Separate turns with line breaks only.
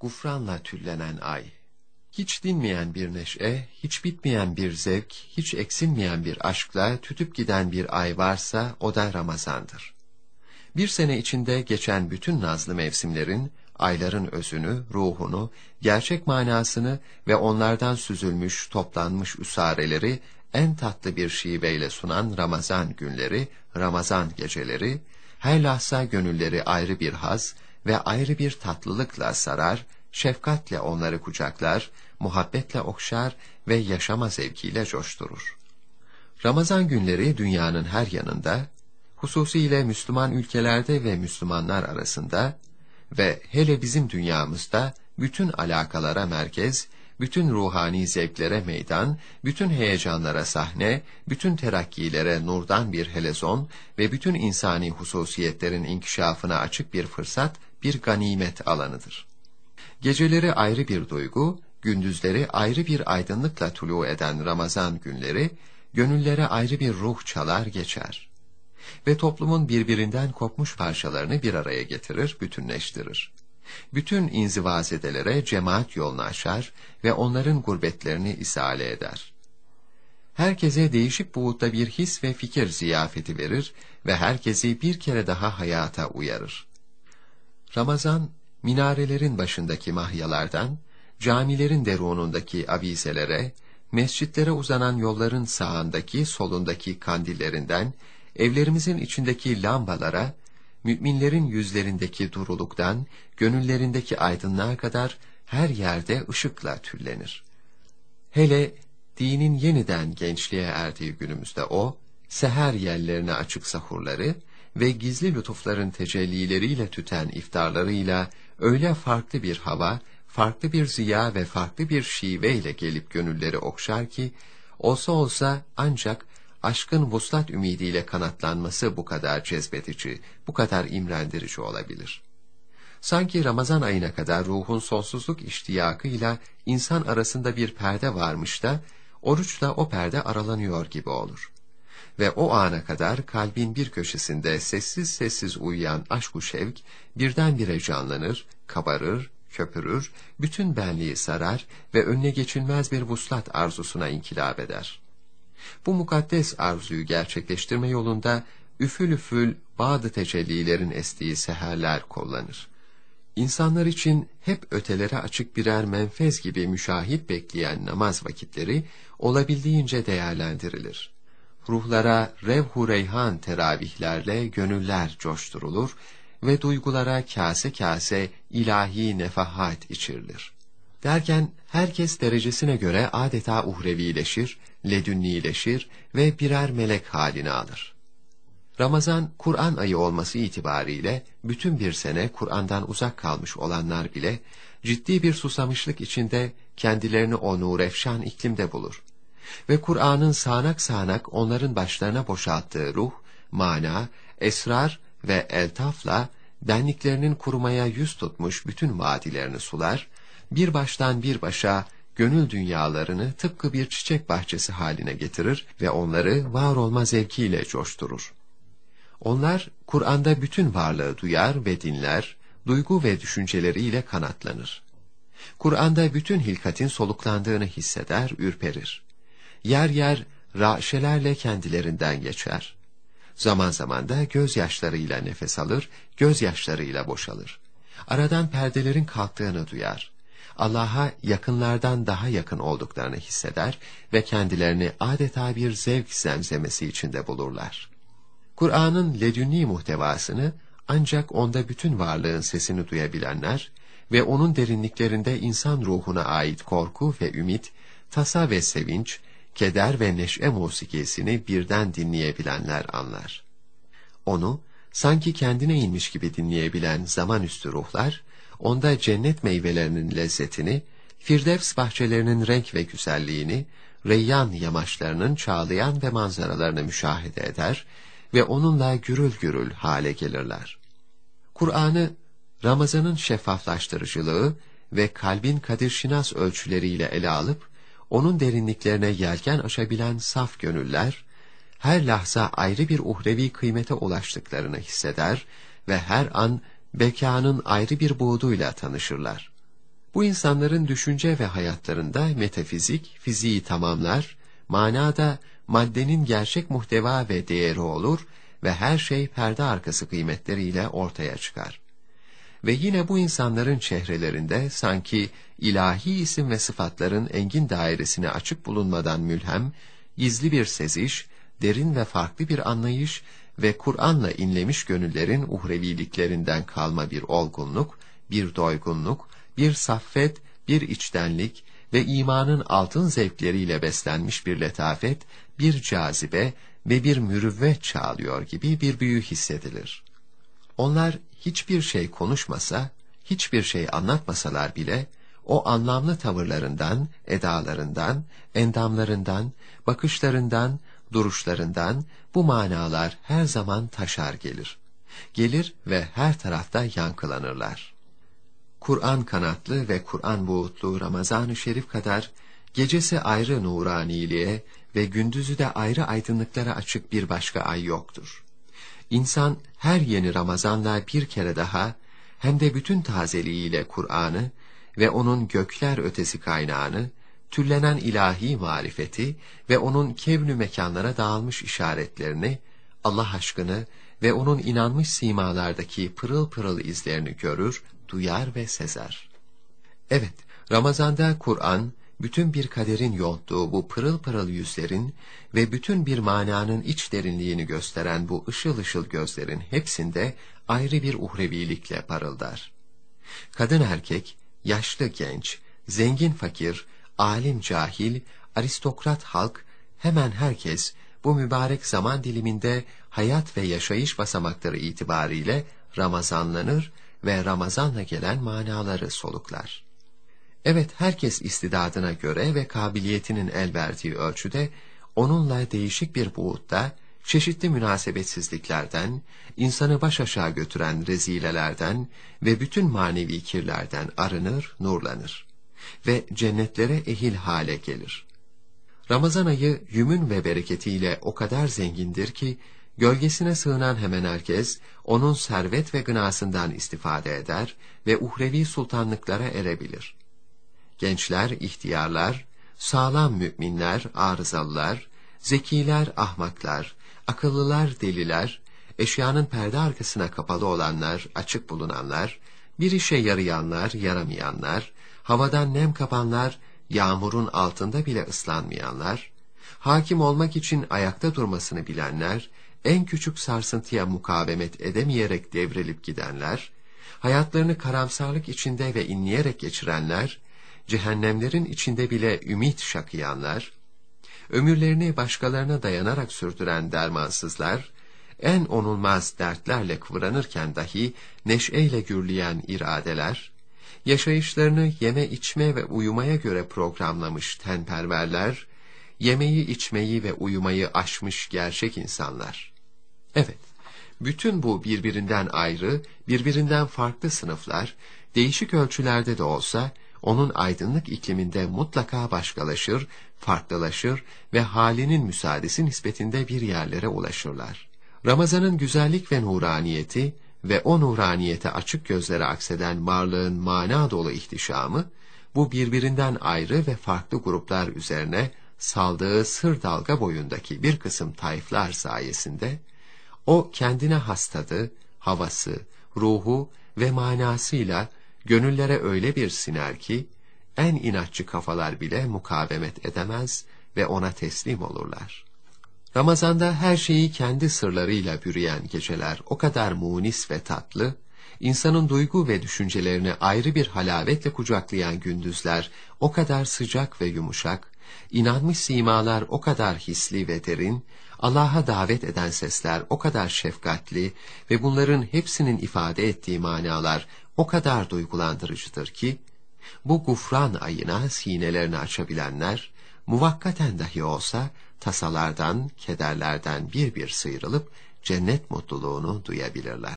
gufranla tüllenen ay. Hiç dinmeyen bir neşe, hiç bitmeyen bir zevk, hiç eksilmeyen bir aşkla tütüp giden bir ay varsa o da Ramazan'dır. Bir sene içinde geçen bütün nazlı mevsimlerin, ayların özünü, ruhunu, gerçek manasını ve onlardan süzülmüş, toplanmış üsareleri en tatlı bir şiveyle sunan Ramazan günleri, Ramazan geceleri, her lahza gönülleri ayrı bir haz ve ayrı bir tatlılıkla sarar, şefkatle onları kucaklar, muhabbetle okşar ve yaşama zevkiyle coşturur. Ramazan günleri dünyanın her yanında, hususiyle Müslüman ülkelerde ve Müslümanlar arasında ve hele bizim dünyamızda bütün alakalara merkez, bütün ruhani zevklere meydan, bütün heyecanlara sahne, bütün terakkilere nurdan bir helezon ve bütün insani hususiyetlerin inkişafına açık bir fırsat, bir ganimet alanıdır. Geceleri ayrı bir duygu, gündüzleri ayrı bir aydınlıkla tulu eden Ramazan günleri, gönüllere ayrı bir ruh çalar geçer. Ve toplumun birbirinden kopmuş parçalarını bir araya getirir, bütünleştirir. Bütün inzivazedelere cemaat yolunu açar ve onların gurbetlerini isale eder. Herkese değişik buğutta bir his ve fikir ziyafeti verir ve herkesi bir kere daha hayata uyarır. Ramazan, minarelerin başındaki mahyalardan, camilerin derunundaki avizelere, mescitlere uzanan yolların sağındaki, solundaki kandillerinden, evlerimizin içindeki lambalara, müminlerin yüzlerindeki duruluktan, gönüllerindeki aydınlığa kadar her yerde ışıkla tüllenir. Hele dinin yeniden gençliğe erdiği günümüzde o, seher yerlerine açık sahurları ve gizli lütufların tecellileriyle tüten iftarlarıyla öyle farklı bir hava, farklı bir ziya ve farklı bir şiveyle gelip gönülleri okşar ki, olsa olsa ancak aşkın vuslat ümidiyle kanatlanması bu kadar cezbedici, bu kadar imrendirici olabilir. Sanki Ramazan ayına kadar ruhun sonsuzluk iştiyakıyla insan arasında bir perde varmış da, oruçla o perde aralanıyor gibi olur. Ve o ana kadar kalbin bir köşesinde sessiz sessiz uyuyan aşk-ı şevk, birdenbire canlanır, kabarır, köpürür, bütün benliği sarar ve önüne geçilmez bir vuslat arzusuna inkilap eder. Bu mukaddes arzuyu gerçekleştirme yolunda üfül üfül bazı tecellilerin estiği seherler kullanır. İnsanlar için hep ötelere açık birer menfez gibi müşahit bekleyen namaz vakitleri olabildiğince değerlendirilir. Ruhlara revhu reyhan teravihlerle gönüller coşturulur ve duygulara kase kase ilahi nefahat içirilir. Derken herkes derecesine göre adeta uhrevileşir, ledünnileşir ve birer melek halini alır. Ramazan, Kur'an ayı olması itibariyle bütün bir sene Kur'an'dan uzak kalmış olanlar bile ciddi bir susamışlık içinde kendilerini o nurefşan iklimde bulur. Ve Kur'an'ın sağanak sağanak onların başlarına boşalttığı ruh, mana, esrar ve eltafla benliklerinin kurumaya yüz tutmuş bütün vadilerini sular, bir baştan bir başa gönül dünyalarını tıpkı bir çiçek bahçesi haline getirir ve onları var olma zevkiyle coşturur. Onlar Kur'an'da bütün varlığı duyar ve dinler, duygu ve düşünceleriyle kanatlanır. Kur'an'da bütün hilkatin soluklandığını hisseder, ürperir. Yer yer raşelerle kendilerinden geçer. Zaman zaman da gözyaşlarıyla nefes alır, gözyaşlarıyla boşalır. Aradan perdelerin kalktığını duyar. Allah'a yakınlardan daha yakın olduklarını hisseder ve kendilerini adeta bir zevk zemzemesi içinde bulurlar. Kur'an'ın ledünni muhtevasını ancak onda bütün varlığın sesini duyabilenler ve onun derinliklerinde insan ruhuna ait korku ve ümit, tasa ve sevinç, keder ve neşe musikisini birden dinleyebilenler anlar. Onu, sanki kendine inmiş gibi dinleyebilen zamanüstü ruhlar, onda cennet meyvelerinin lezzetini, firdevs bahçelerinin renk ve güzelliğini, reyyan yamaçlarının çağlayan ve manzaralarını müşahede eder ve onunla gürül gürül hale gelirler. Kur'an'ı Ramazan'ın şeffaflaştırıcılığı ve kalbin kadirşinas ölçüleriyle ele alıp, onun derinliklerine yelken açabilen saf gönüller, her lahza ayrı bir uhrevi kıymete ulaştıklarını hisseder ve her an bekanın ayrı bir buğduyla tanışırlar. Bu insanların düşünce ve hayatlarında metafizik, fiziği tamamlar, manada maddenin gerçek muhteva ve değeri olur ve her şey perde arkası kıymetleriyle ortaya çıkar. Ve yine bu insanların çehrelerinde sanki ilahi isim ve sıfatların engin dairesine açık bulunmadan mülhem, gizli bir seziş, derin ve farklı bir anlayış ve Kur'an'la inlemiş gönüllerin uhreviliklerinden kalma bir olgunluk, bir doygunluk, bir saffet, bir içtenlik ve imanın altın zevkleriyle beslenmiş bir letafet, bir cazibe ve bir mürüvvet çağlıyor gibi bir büyü hissedilir. Onlar hiçbir şey konuşmasa, hiçbir şey anlatmasalar bile, o anlamlı tavırlarından, edalarından, endamlarından, bakışlarından, duruşlarından bu manalar her zaman taşar gelir. Gelir ve her tarafta yankılanırlar. Kur'an kanatlı ve Kur'an buğutlu Ramazan-ı Şerif kadar gecesi ayrı nuraniliğe ve gündüzü de ayrı aydınlıklara açık bir başka ay yoktur. İnsan her yeni Ramazanla bir kere daha hem de bütün tazeliğiyle Kur'an'ı ve onun gökler ötesi kaynağını, türlenen ilahi marifeti ve onun kevnü mekanlara dağılmış işaretlerini, Allah aşkını ve onun inanmış simalardaki pırıl pırıl izlerini görür, duyar ve sezer. Evet, Ramazan'da Kur'an, bütün bir kaderin yonttuğu bu pırıl pırıl yüzlerin ve bütün bir mananın iç derinliğini gösteren bu ışıl ışıl gözlerin hepsinde ayrı bir uhrevilikle parıldar. Kadın erkek, yaşlı genç, zengin fakir, alim cahil, aristokrat halk, hemen herkes bu mübarek zaman diliminde hayat ve yaşayış basamakları itibariyle Ramazanlanır ve Ramazanla gelen manaları soluklar. Evet herkes istidadına göre ve kabiliyetinin el verdiği ölçüde onunla değişik bir buğutta çeşitli münasebetsizliklerden, insanı baş aşağı götüren rezilelerden ve bütün manevi kirlerden arınır, nurlanır ve cennetlere ehil hale gelir. Ramazan ayı yümün ve bereketiyle o kadar zengindir ki, gölgesine sığınan hemen herkes, onun servet ve gınasından istifade eder ve uhrevi sultanlıklara erebilir. Gençler, ihtiyarlar, sağlam müminler, arızalılar, zekiler, ahmaklar, akıllılar, deliler, eşyanın perde arkasına kapalı olanlar, açık bulunanlar, bir işe yarayanlar, yaramayanlar, havadan nem kapanlar, yağmurun altında bile ıslanmayanlar, hakim olmak için ayakta durmasını bilenler, en küçük sarsıntıya mukavemet edemeyerek devrilip gidenler, hayatlarını karamsarlık içinde ve inleyerek geçirenler, cehennemlerin içinde bile ümit şakıyanlar, ömürlerini başkalarına dayanarak sürdüren dermansızlar, en onulmaz dertlerle kıvranırken dahi neşeyle gürleyen iradeler, yaşayışlarını yeme içme ve uyumaya göre programlamış tenperverler, yemeği içmeyi ve uyumayı aşmış gerçek insanlar. Evet, bütün bu birbirinden ayrı, birbirinden farklı sınıflar, değişik ölçülerde de olsa, onun aydınlık ikliminde mutlaka başkalaşır, farklılaşır ve halinin müsaadesi nispetinde bir yerlere ulaşırlar. Ramazan'ın güzellik ve nuraniyeti ve o nuraniyete açık gözlere akseden varlığın mana dolu ihtişamı, bu birbirinden ayrı ve farklı gruplar üzerine saldığı sır dalga boyundaki bir kısım tayflar sayesinde, o kendine hastadı, havası, ruhu ve manasıyla gönüllere öyle bir siner ki, en inatçı kafalar bile mukavemet edemez ve ona teslim olurlar. Ramazanda her şeyi kendi sırlarıyla bürüyen geceler o kadar munis ve tatlı, insanın duygu ve düşüncelerini ayrı bir halavetle kucaklayan gündüzler o kadar sıcak ve yumuşak, inanmış simalar o kadar hisli ve derin, Allah'a davet eden sesler o kadar şefkatli ve bunların hepsinin ifade ettiği manalar o kadar duygulandırıcıdır ki, bu gufran ayına sinelerini açabilenler, muvakkaten dahi olsa, tasalardan, kederlerden bir bir sıyrılıp, cennet mutluluğunu duyabilirler.